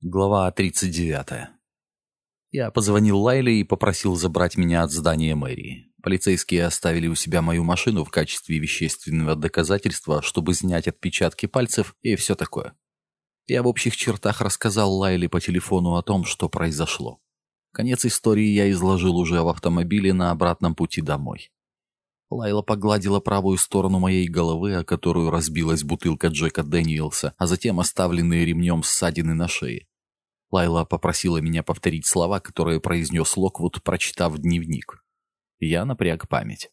Глава 39. Я позвонил Лайле и попросил забрать меня от здания мэрии. Полицейские оставили у себя мою машину в качестве вещественного доказательства, чтобы снять отпечатки пальцев и все такое. Я в общих чертах рассказал Лайле по телефону о том, что произошло. Конец истории я изложил уже в автомобиле на обратном пути домой. Лайла погладила правую сторону моей головы, о которую разбилась бутылка Джека Дэниелса, а затем оставленные ремнем ссадины на шее. Лайла попросила меня повторить слова, которые произнес Локвуд, прочитав дневник. Я напряг память.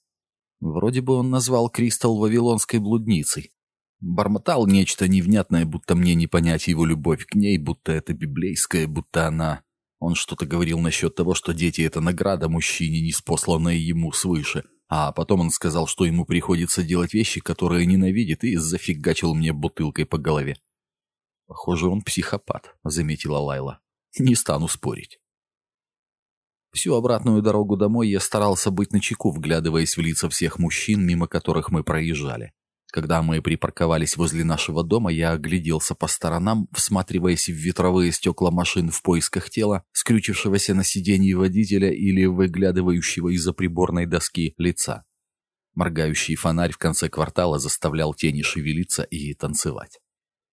Вроде бы он назвал Кристал вавилонской блудницей. Бормотал нечто невнятное, будто мне не понять его любовь к ней, будто это библейская, будто она... Он что-то говорил насчет того, что дети — это награда мужчине, неспосланная ему свыше — а потом он сказал, что ему приходится делать вещи, которые ненавидит, и зафигачил мне бутылкой по голове. «Похоже, он психопат», — заметила Лайла. «Не стану спорить». Всю обратную дорогу домой я старался быть начеку, вглядываясь в лица всех мужчин, мимо которых мы проезжали. Когда мы припарковались возле нашего дома, я огляделся по сторонам, всматриваясь в ветровые стекла машин в поисках тела, скрючившегося на сиденье водителя или выглядывающего из-за приборной доски лица. Моргающий фонарь в конце квартала заставлял тени шевелиться и танцевать.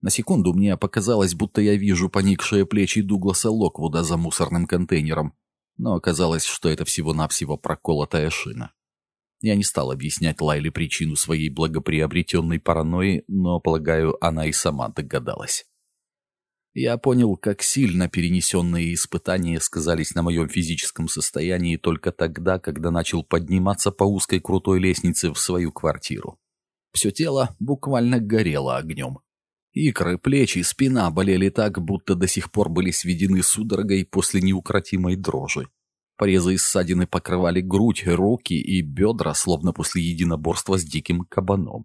На секунду мне показалось, будто я вижу поникшие плечи Дугласа Локвуда за мусорным контейнером, но оказалось, что это всего-навсего проколотая шина. Я не стал объяснять Лайле причину своей благоприобретенной паранойи, но, полагаю, она и сама догадалась. Я понял, как сильно перенесенные испытания сказались на моем физическом состоянии только тогда, когда начал подниматься по узкой крутой лестнице в свою квартиру. Все тело буквально горело огнем. Икры, плечи, спина болели так, будто до сих пор были сведены судорогой после неукротимой дрожи. Порезы и ссадины покрывали грудь, руки и бедра, словно после единоборства с диким кабаном.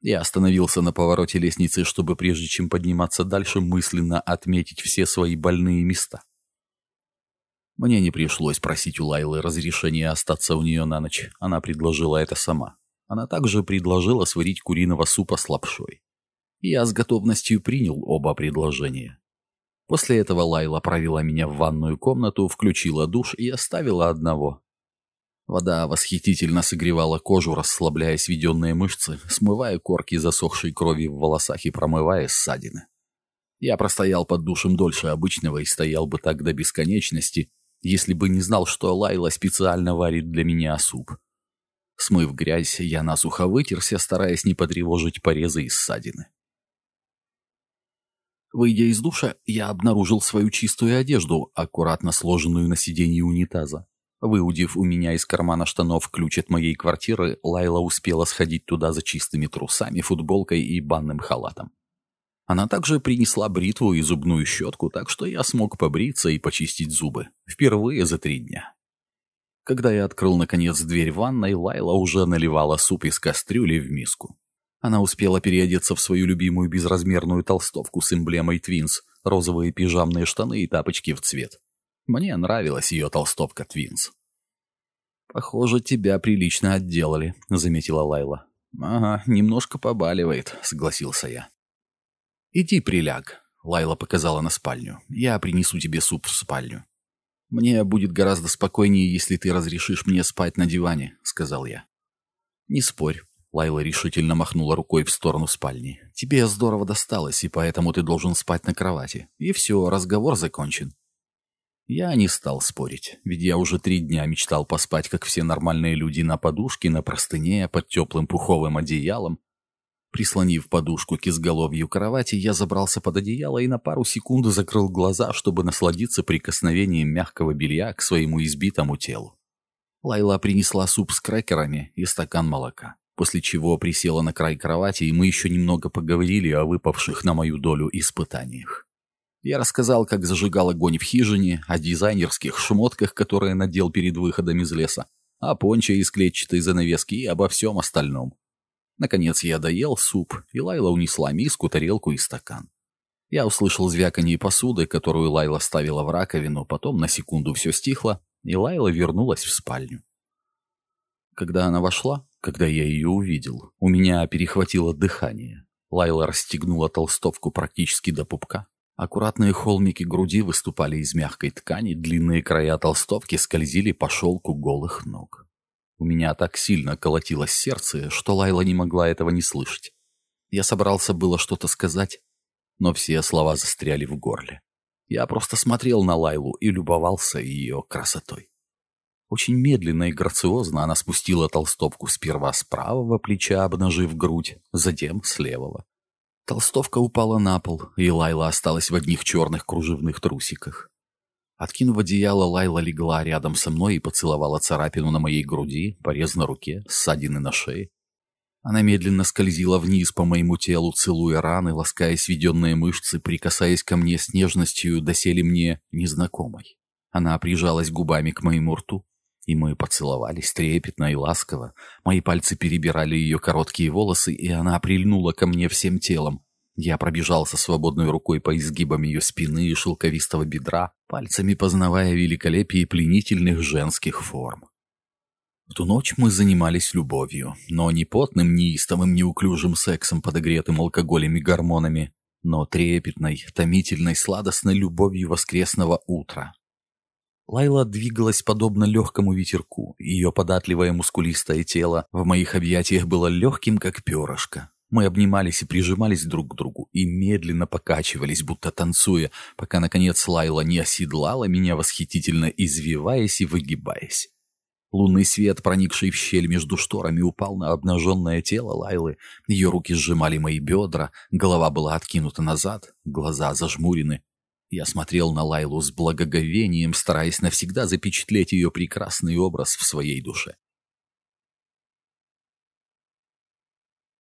Я остановился на повороте лестницы, чтобы прежде чем подниматься дальше, мысленно отметить все свои больные места. Мне не пришлось просить у Лайлы разрешения остаться у нее на ночь. Она предложила это сама. Она также предложила сварить куриного супа с лапшой. Я с готовностью принял оба предложения. После этого Лайла провела меня в ванную комнату, включила душ и оставила одного. Вода восхитительно согревала кожу, расслабляя сведенные мышцы, смывая корки засохшей крови в волосах и промывая ссадины. Я простоял под душем дольше обычного и стоял бы так до бесконечности, если бы не знал, что Лайла специально варит для меня суп. Смыв грязь, я насухо вытерся, стараясь не потревожить порезы и ссадины. Выйдя из душа, я обнаружил свою чистую одежду, аккуратно сложенную на сиденье унитаза. Выудив у меня из кармана штанов ключ от моей квартиры, Лайла успела сходить туда за чистыми трусами, футболкой и банным халатом. Она также принесла бритву и зубную щетку, так что я смог побриться и почистить зубы. Впервые за три дня. Когда я открыл, наконец, дверь ванной, Лайла уже наливала суп из кастрюли в миску. Она успела переодеться в свою любимую безразмерную толстовку с эмблемой Twins, розовые пижамные штаны и тапочки в цвет. Мне нравилась ее толстовка Twins. «Похоже, тебя прилично отделали», — заметила Лайла. «Ага, немножко побаливает», — согласился я. «Иди приляг», — Лайла показала на спальню. «Я принесу тебе суп в спальню». «Мне будет гораздо спокойнее, если ты разрешишь мне спать на диване», — сказал я. «Не спорь. Лайла решительно махнула рукой в сторону спальни. «Тебе здорово досталось, и поэтому ты должен спать на кровати. И все, разговор закончен». Я не стал спорить, ведь я уже три дня мечтал поспать, как все нормальные люди, на подушке, на простыне, под теплым пуховым одеялом. Прислонив подушку к изголовью кровати, я забрался под одеяло и на пару секунд закрыл глаза, чтобы насладиться прикосновением мягкого белья к своему избитому телу. Лайла принесла суп с крекерами и стакан молока после чего присела на край кровати, и мы еще немного поговорили о выпавших на мою долю испытаниях. Я рассказал, как зажигал огонь в хижине, о дизайнерских шмотках, которые надел перед выходом из леса, о понче из клетчатой занавески и обо всем остальном. Наконец я доел суп, и Лайла унесла миску, тарелку и стакан. Я услышал звяканье посуды, которую Лайла ставила в раковину, потом на секунду все стихло, и Лайла вернулась в спальню. Когда она вошла, когда я ее увидел, у меня перехватило дыхание. Лайла расстегнула толстовку практически до пупка. Аккуратные холмики груди выступали из мягкой ткани, длинные края толстовки скользили по шелку голых ног. У меня так сильно колотилось сердце, что Лайла не могла этого не слышать. Я собрался было что-то сказать, но все слова застряли в горле. Я просто смотрел на Лайлу и любовался ее красотой. Очень медленно и грациозно она спустила толстовку сперва с правого плеча, обнажив грудь, затем с левого. Толстовка упала на пол, и Лайла осталась в одних черных кружевных трусиках. Откинув одеяло, Лайла легла рядом со мной и поцеловала царапину на моей груди, порез на руке, ссадины на шее. Она медленно скользила вниз по моему телу, целуя раны, лаская сведенные мышцы, прикасаясь ко мне с нежностью, доселе мне незнакомой. Она прижалась губами к моему рту, и мы поцеловались трепетно и ласково. Мои пальцы перебирали ее короткие волосы, и она прильнула ко мне всем телом. Я пробежался свободной рукой по изгибам ее спины и шелковистого бедра, пальцами познавая великолепие пленительных женских форм. В ту ночь мы занимались любовью, но не потным, неистовым, неуклюжим сексом, подогретым алкоголем и гормонами, но трепетной, томительной, сладостной любовью воскресного утра, Лайла двигалась подобно легкому ветерку. Ее податливое мускулистое тело в моих объятиях было легким, как перышко. Мы обнимались и прижимались друг к другу и медленно покачивались, будто танцуя, пока, наконец, Лайла не оседлала меня, восхитительно извиваясь и выгибаясь. Лунный свет, проникший в щель между шторами, упал на обнаженное тело Лайлы. Ее руки сжимали мои бедра, голова была откинута назад, глаза зажмурены. Я смотрел на Лайлу с благоговением, стараясь навсегда запечатлеть ее прекрасный образ в своей душе.